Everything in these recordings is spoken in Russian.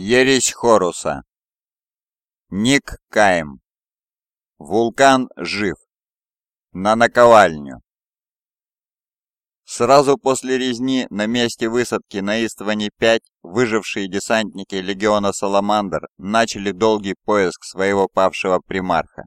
Ересь Хоруса. Ник Каем. Вулкан жив. На наковальню. Сразу после резни на месте высадки на Истване-5 выжившие десантники легиона Саламандр начали долгий поиск своего павшего примарха.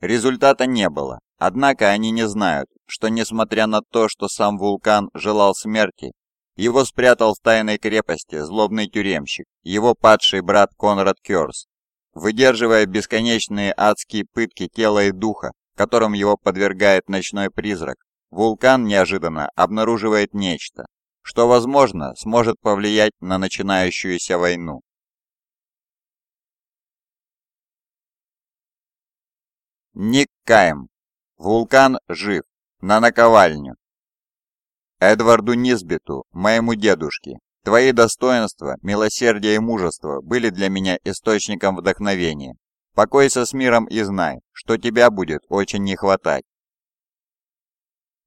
Результата не было, однако они не знают, что несмотря на то, что сам вулкан желал смерти, его спрятал в тайной крепости злобный тюремщик, его падший брат Конрад Кёрс, выдерживая бесконечные адские пытки тела и духа, которым его подвергает ночной призрак. Вулкан неожиданно обнаруживает нечто, что, возможно, сможет повлиять на начинающуюся войну. Ник Кайм. Вулкан жив. На наковальню. Эдварду Низбиту, моему дедушке. Твои достоинства, милосердие и мужество были для меня источником вдохновения. Покойся с миром и знай, что тебя будет очень не хватать.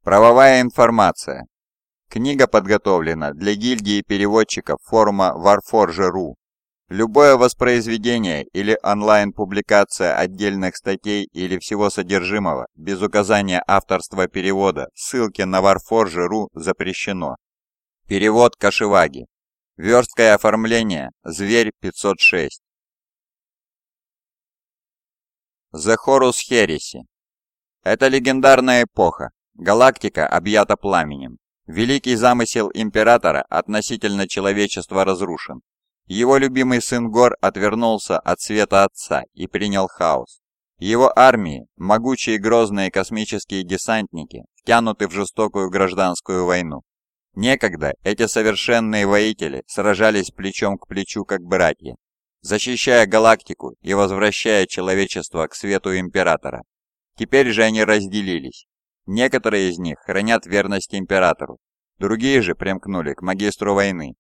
Правовая информация. Книга подготовлена для гильдии переводчиков форума Warforge.ru Любое воспроизведение или онлайн-публикация отдельных статей или всего содержимого без указания авторства перевода, ссылки на Warforge.ru запрещено. Перевод Кашеваги. Версткое оформление Зверь 506. The Horus Heresy. Это легендарная эпоха. Галактика объята пламенем. Великий замысел Императора относительно человечества разрушен. Его любимый сын Гор отвернулся от света отца и принял хаос. Его армии, могучие грозные космические десантники, втянуты в жестокую гражданскую войну. Некогда эти совершенные воители сражались плечом к плечу как братья, защищая галактику и возвращая человечество к свету Императора. Теперь же они разделились. Некоторые из них хранят верность Императору, другие же примкнули к магистру войны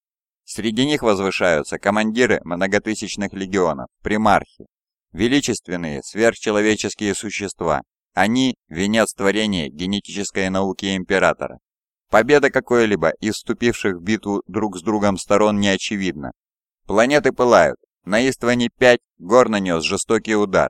Среди них возвышаются командиры многотысячных легионов, примархи, величественные сверхчеловеческие существа. Они – венец творения генетической науки Императора. Победа какой-либо из вступивших в битву друг с другом сторон не очевидна. Планеты пылают. На Истване-5 Гор нанес жестокий удар,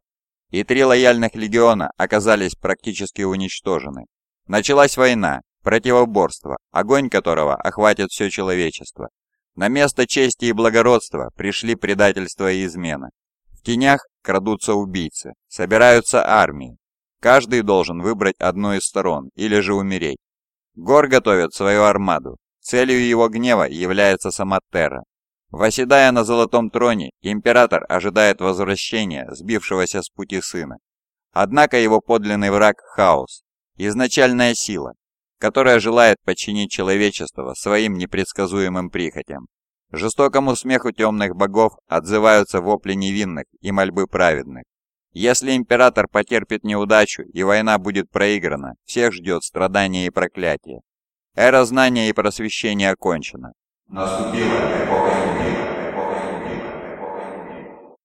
и три лояльных легиона оказались практически уничтожены. Началась война, противоборство, огонь которого охватит все человечество. На место чести и благородства пришли предательство и измена. В тенях крадутся убийцы, собираются армии. Каждый должен выбрать одну из сторон или же умереть. Гор готовит свою армаду. Целью его гнева является сама Терра. Восседая на золотом троне, император ожидает возвращения сбившегося с пути сына. Однако его подлинный враг – хаос, изначальная сила, которая желает подчинить человечество своим непредсказуемым прихотям. Жестокому смеху темных богов отзываются вопли невинных и мольбы праведных. Если император потерпит неудачу и война будет проиграна, всех ждет страдание и проклятие. Эра знания и просвещения окончена. Наступила эпоха Юбила, эпоха Юбила, эпоха Юбила.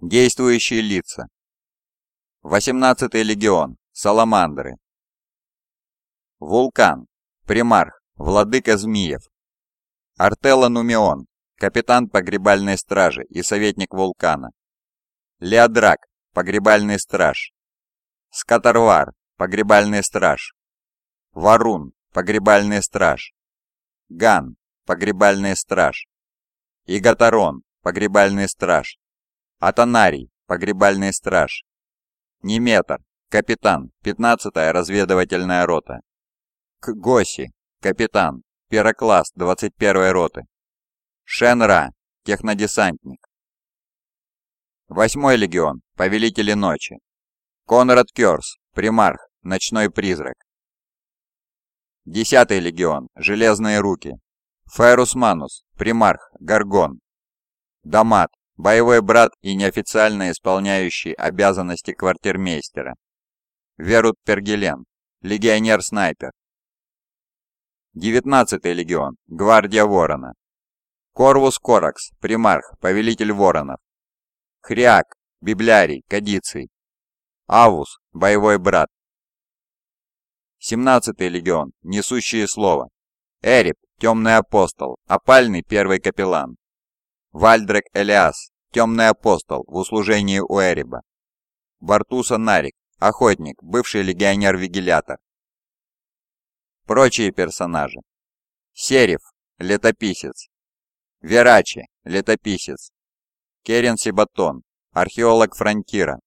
Действующие лица. 18-й легион. Саламандры. Вулкан, примарх, владыка змеев. Артелла Нумион, капитан погребальной стражи и советник вулкана. Леодрак, погребальный страж. Скатарвар, погребальный страж. Варун, погребальный страж. Ган, погребальный страж. Игатарон, погребальный страж. Атанарий, погребальный страж. Неметр, капитан, 15-я разведывательная рота. К Госи, капитан, пирокласс 21-й роты. Шенра, технодесантник. Восьмой легион, повелители ночи. Конрад Кёрс, примарх, ночной призрак. Десятый легион, железные руки. Ферус Манус, примарх, Гаргон. Дамат, боевой брат и неофициально исполняющий обязанности квартирмейстера. Верут Пергелен, легионер-снайпер. 19-й легион, гвардия Ворона. Корвус Коракс, примарх, повелитель воронов. Хриак, библярий, кадиций. Авус, боевой брат. 17-й легион, несущие слово. Эрип, темный апостол, опальный первый капеллан. Вальдрек Элиас, темный апостол в услужении у Эриба. Бартуса Нарик, охотник, бывший легионер-вигилятор. Прочие персонажи. Сериф, летописец. Верачи, летописец. Керен Сибатон, археолог Фронтира,